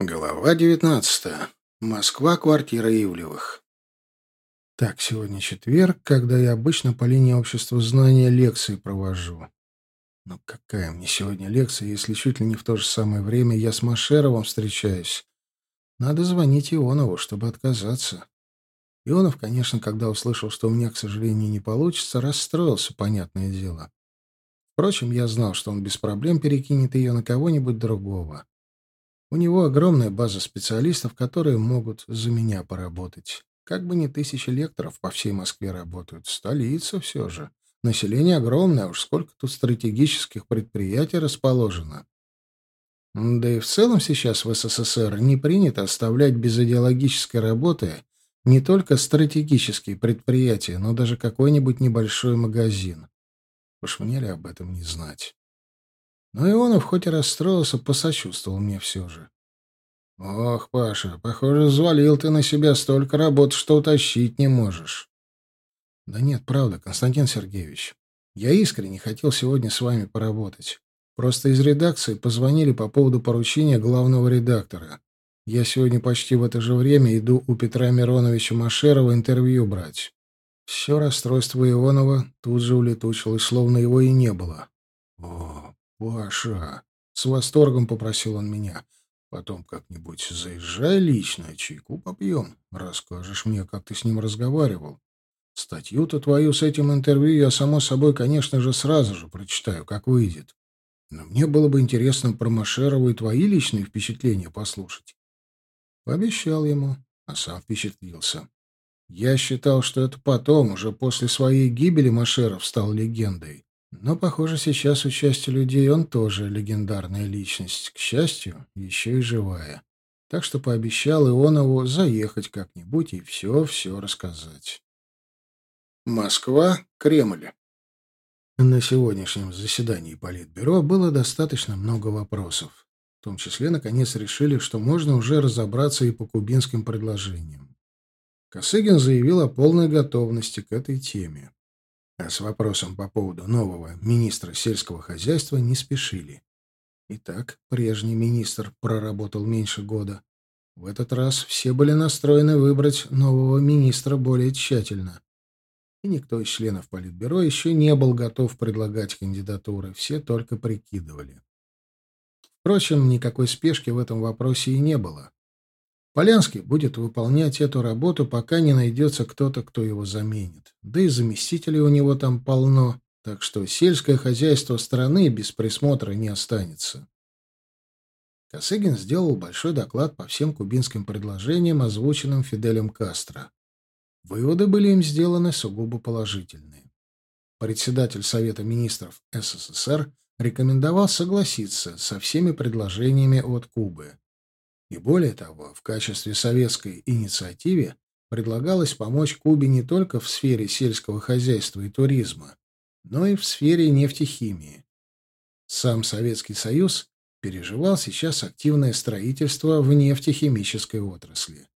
Глава 19. Москва, квартира Ивлевых. Так, сегодня четверг, когда я обычно по линии общества знания лекции провожу. Но какая мне сегодня лекция, если чуть ли не в то же самое время я с Машеровым встречаюсь? Надо звонить Ионову, чтобы отказаться. Ионов, конечно, когда услышал, что у меня, к сожалению, не получится, расстроился, понятное дело. Впрочем, я знал, что он без проблем перекинет ее на кого-нибудь другого. У него огромная база специалистов, которые могут за меня поработать. Как бы не тысячи лекторов по всей Москве работают. Столица все же. Население огромное, уж сколько тут стратегических предприятий расположено. Да и в целом сейчас в СССР не принято оставлять без идеологической работы не только стратегические предприятия, но даже какой-нибудь небольшой магазин. Уж мне ли об этом не знать? Но Ионов хоть и расстроился, посочувствовал мне все же. «Ох, Паша, похоже, взвалил ты на себя столько работ, что утащить не можешь». «Да нет, правда, Константин Сергеевич. Я искренне хотел сегодня с вами поработать. Просто из редакции позвонили по поводу поручения главного редактора. Я сегодня почти в это же время иду у Петра Мироновича Машерова интервью брать». Все расстройство Ионова тут же улетучилось, словно его и не было. О, «Паша!» — с восторгом попросил он меня. «Потом как-нибудь заезжай лично, чайку попьем. Расскажешь мне, как ты с ним разговаривал. Статью-то твою с этим интервью я, само собой, конечно же, сразу же прочитаю, как выйдет. Но мне было бы интересно про Машерова и твои личные впечатления послушать». Пообещал ему, а сам впечатлился. Я считал, что это потом, уже после своей гибели Машеров стал легендой. Но, похоже, сейчас у части людей он тоже легендарная личность, к счастью, еще и живая. Так что пообещал Ионову заехать как-нибудь и все-все рассказать. Москва, Кремль. На сегодняшнем заседании Политбюро было достаточно много вопросов. В том числе, наконец, решили, что можно уже разобраться и по кубинским предложениям. Косыгин заявил о полной готовности к этой теме а с вопросом по поводу нового министра сельского хозяйства не спешили. Итак, прежний министр проработал меньше года. В этот раз все были настроены выбрать нового министра более тщательно. И никто из членов Политбюро еще не был готов предлагать кандидатуры, все только прикидывали. Впрочем, никакой спешки в этом вопросе и не было. Полянский будет выполнять эту работу, пока не найдется кто-то, кто его заменит. Да и заместителей у него там полно, так что сельское хозяйство страны без присмотра не останется. Косыгин сделал большой доклад по всем кубинским предложениям, озвученным Фиделем Кастро. Выводы были им сделаны сугубо положительные. Председатель Совета министров СССР рекомендовал согласиться со всеми предложениями от Кубы. И более того, в качестве советской инициативе предлагалось помочь Кубе не только в сфере сельского хозяйства и туризма, но и в сфере нефтехимии. Сам Советский Союз переживал сейчас активное строительство в нефтехимической отрасли.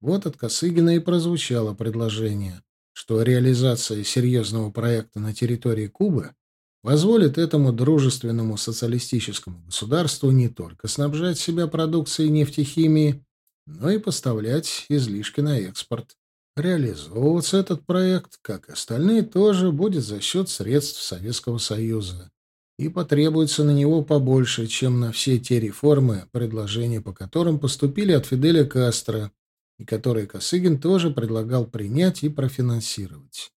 Вот от Косыгина и прозвучало предложение, что реализация серьезного проекта на территории Кубы позволит этому дружественному социалистическому государству не только снабжать себя продукцией нефтехимии, но и поставлять излишки на экспорт. Реализовываться этот проект, как и остальные, тоже будет за счет средств Советского Союза. И потребуется на него побольше, чем на все те реформы, предложения по которым поступили от Фиделя Кастро, и которые Косыгин тоже предлагал принять и профинансировать.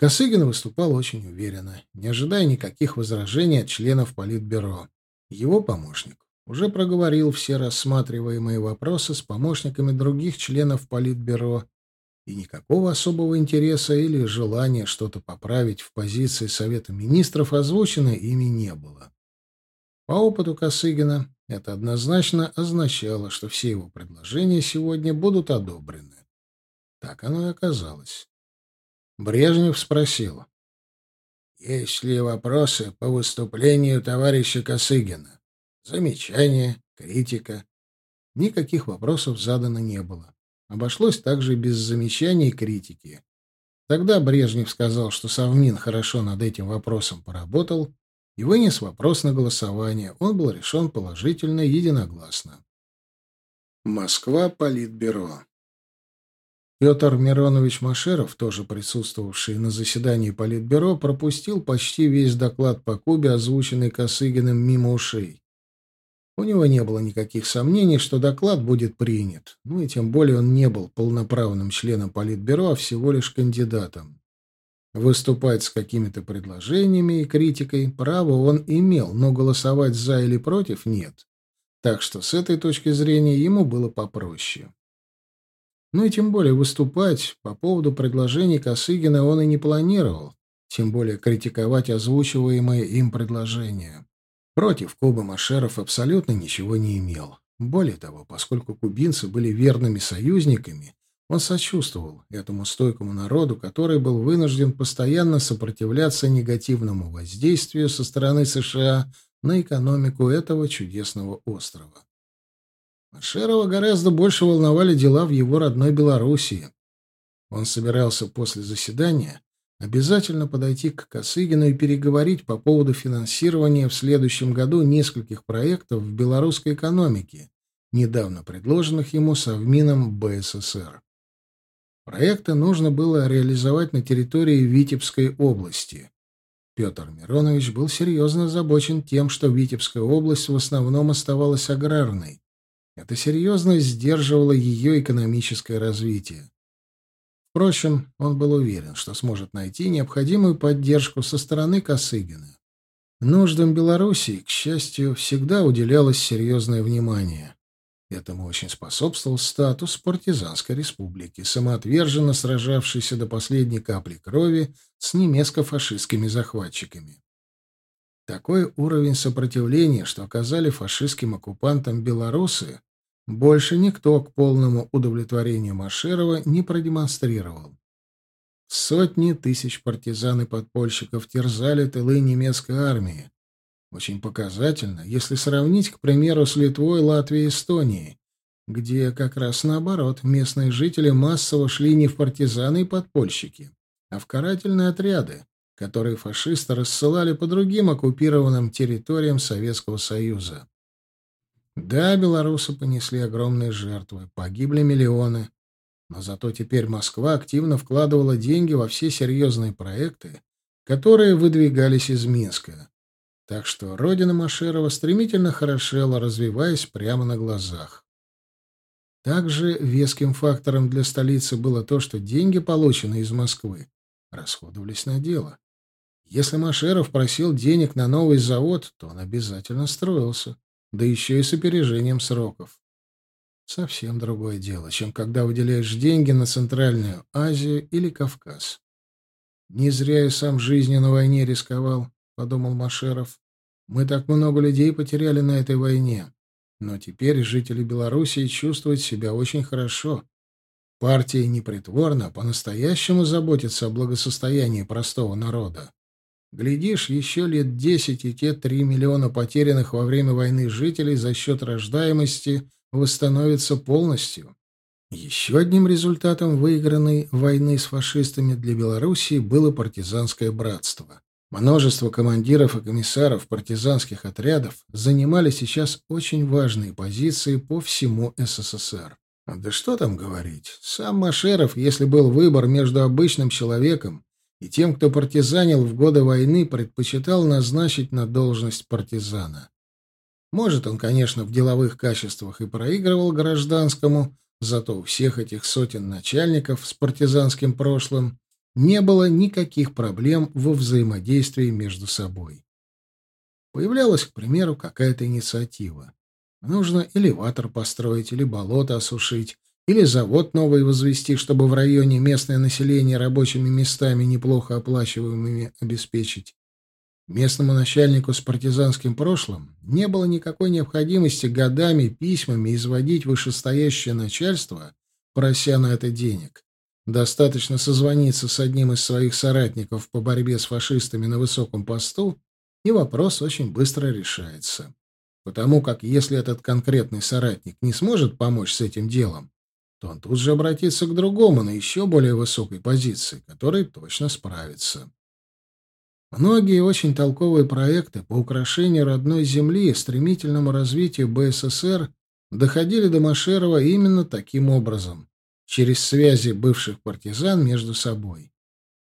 Косыгин выступал очень уверенно, не ожидая никаких возражений от членов Политбюро. Его помощник уже проговорил все рассматриваемые вопросы с помощниками других членов Политбюро, и никакого особого интереса или желания что-то поправить в позиции Совета Министров озвучено ими не было. По опыту Косыгина это однозначно означало, что все его предложения сегодня будут одобрены. Так оно и оказалось. Брежнев спросил. «Есть ли вопросы по выступлению товарища Косыгина? Замечания, критика?» Никаких вопросов задано не было. Обошлось также без замечаний и критики. Тогда Брежнев сказал, что Совмин хорошо над этим вопросом поработал и вынес вопрос на голосование. Он был решен положительно единогласно. Москва, Политбюро. Петр Миронович Машеров, тоже присутствовавший на заседании Политбюро, пропустил почти весь доклад по Кубе, озвученный Косыгиным мимо ушей. У него не было никаких сомнений, что доклад будет принят, ну и тем более он не был полноправным членом Политбюро, а всего лишь кандидатом. Выступать с какими-то предложениями и критикой право он имел, но голосовать за или против нет. Так что с этой точки зрения ему было попроще. Ну и тем более выступать по поводу предложений Косыгина он и не планировал, тем более критиковать озвучиваемые им предложения. Против Кубы Машеров абсолютно ничего не имел. Более того, поскольку кубинцы были верными союзниками, он сочувствовал этому стойкому народу, который был вынужден постоянно сопротивляться негативному воздействию со стороны США на экономику этого чудесного острова. Шерова гораздо больше волновали дела в его родной Белоруссии. Он собирался после заседания обязательно подойти к Косыгину и переговорить по поводу финансирования в следующем году нескольких проектов в белорусской экономике, недавно предложенных ему Совмином БССР. Проекты нужно было реализовать на территории Витебской области. Петр Миронович был серьезно озабочен тем, что Витебская область в основном оставалась аграрной, это серьезно сдерживало ее экономическое развитие. Впрочем, он был уверен, что сможет найти необходимую поддержку со стороны Косыгина. Нуждам Белоруссии, к счастью, всегда уделялось серьезное внимание. Этому очень способствовал статус партизанской республики, самоотверженно сражавшейся до последней капли крови с немецко-фашистскими захватчиками. Такой уровень сопротивления, что оказали фашистским оккупантам белорусы, больше никто к полному удовлетворению Машерова не продемонстрировал. Сотни тысяч партизан и подпольщиков терзали тылы немецкой армии. Очень показательно, если сравнить, к примеру, с Литвой, Латвией и Эстонией, где как раз наоборот местные жители массово шли не в партизаны и подпольщики, а в карательные отряды, которые фашисты рассылали по другим оккупированным территориям Советского Союза. Да, белорусы понесли огромные жертвы, погибли миллионы, но зато теперь Москва активно вкладывала деньги во все серьезные проекты, которые выдвигались из Минска. Так что родина Машерова стремительно хорошела, развиваясь прямо на глазах. Также веским фактором для столицы было то, что деньги, полученные из Москвы, расходовались на дело. Если Машеров просил денег на новый завод, то он обязательно строился, да еще и с опережением сроков. Совсем другое дело, чем когда выделяешь деньги на Центральную Азию или Кавказ. «Не зря я сам жизнью на войне рисковал», — подумал Машеров. «Мы так много людей потеряли на этой войне. Но теперь жители Белоруссии чувствуют себя очень хорошо. Партия непритворно по-настоящему заботится о благосостоянии простого народа. Глядишь, еще лет десять, и те три миллиона потерянных во время войны жителей за счет рождаемости восстановятся полностью. Еще одним результатом выигранной войны с фашистами для Белоруссии было партизанское братство. Множество командиров и комиссаров партизанских отрядов занимали сейчас очень важные позиции по всему СССР. Да что там говорить, сам Машеров, если был выбор между обычным человеком и тем, кто партизанил в годы войны, предпочитал назначить на должность партизана. Может, он, конечно, в деловых качествах и проигрывал гражданскому, зато у всех этих сотен начальников с партизанским прошлым не было никаких проблем во взаимодействии между собой. Появлялась, к примеру, какая-то инициатива. Нужно элеватор построить или болото осушить, или завод новый возвести, чтобы в районе местное население рабочими местами неплохо оплачиваемыми обеспечить. Местному начальнику с партизанским прошлым не было никакой необходимости годами письмами изводить вышестоящее начальство, прося на это денег. Достаточно созвониться с одним из своих соратников по борьбе с фашистами на высоком посту, и вопрос очень быстро решается. Потому как если этот конкретный соратник не сможет помочь с этим делом, то он тут же обратится к другому на еще более высокой позиции, который точно справится. Многие очень толковые проекты по украшению родной земли и стремительному развитию БССР доходили до Машерова именно таким образом, через связи бывших партизан между собой.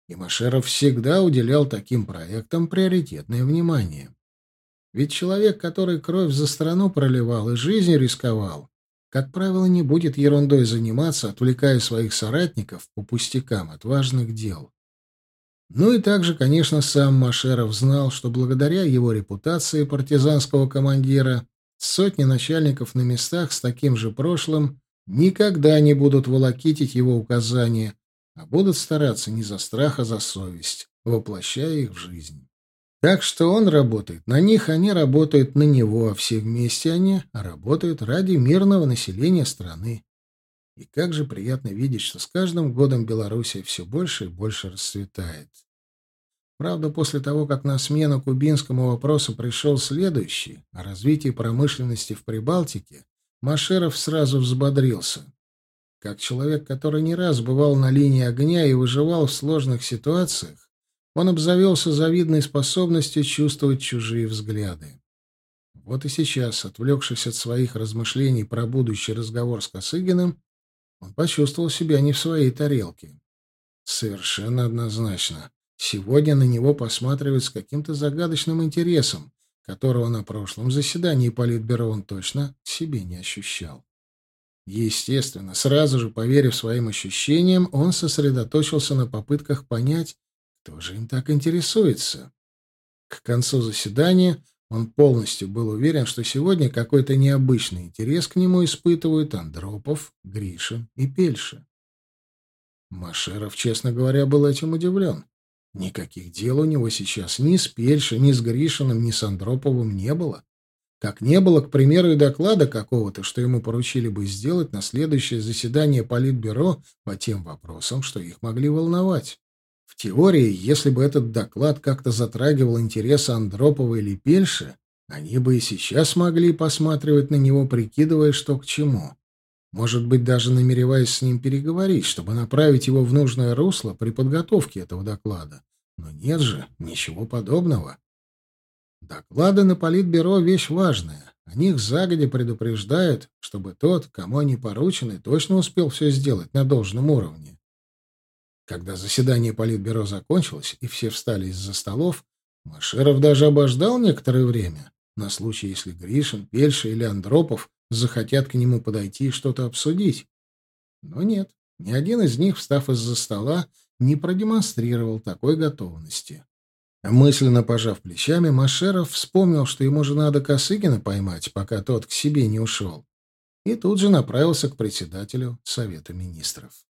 И Машеров всегда уделял таким проектам приоритетное внимание. Ведь человек, который кровь за страну проливал и жизнь рисковал, как правило, не будет ерундой заниматься, отвлекая своих соратников по пустякам от важных дел. Ну и также, конечно, сам Машеров знал, что благодаря его репутации партизанского командира сотни начальников на местах с таким же прошлым никогда не будут волокитить его указания, а будут стараться не за страх, а за совесть, воплощая их в жизнь. Так что он работает на них, они работают на него, а все вместе они работают ради мирного населения страны. И как же приятно видеть, что с каждым годом Белоруссия все больше и больше расцветает. Правда, после того, как на смену кубинскому вопросу пришел следующий о развитии промышленности в Прибалтике, Машеров сразу взбодрился. Как человек, который не раз бывал на линии огня и выживал в сложных ситуациях, он обзавелся завидной способностью чувствовать чужие взгляды. Вот и сейчас, отвлекшись от своих размышлений про будущий разговор с Косыгиным, он почувствовал себя не в своей тарелке. Совершенно однозначно. Сегодня на него посматривают с каким-то загадочным интересом, которого на прошлом заседании Политбюро он точно себе не ощущал. Естественно, сразу же поверив своим ощущениям, он сосредоточился на попытках понять, кто же им так интересуется? К концу заседания он полностью был уверен, что сегодня какой-то необычный интерес к нему испытывают Андропов, Гришин и Пельша. Машеров, честно говоря, был этим удивлен. Никаких дел у него сейчас ни с Пельшей, ни с Гришиным, ни с Андроповым не было. Как не было, к примеру, и доклада какого-то, что ему поручили бы сделать на следующее заседание Политбюро по тем вопросам, что их могли волновать теории, если бы этот доклад как-то затрагивал интересы Андропова или Пельши, они бы и сейчас могли посматривать на него, прикидывая, что к чему. Может быть, даже намереваясь с ним переговорить, чтобы направить его в нужное русло при подготовке этого доклада. Но нет же, ничего подобного. Доклады на Политбюро — вещь важная. О них загодя предупреждают, чтобы тот, кому они поручены, точно успел все сделать на должном уровне. Когда заседание Политбюро закончилось и все встали из-за столов, Машеров даже обождал некоторое время, на случай, если Гришин, Пельша или Андропов захотят к нему подойти и что-то обсудить. Но нет, ни один из них, встав из-за стола, не продемонстрировал такой готовности. Мысленно пожав плечами, Машеров вспомнил, что ему же надо Косыгина поймать, пока тот к себе не ушел, и тут же направился к председателю Совета министров.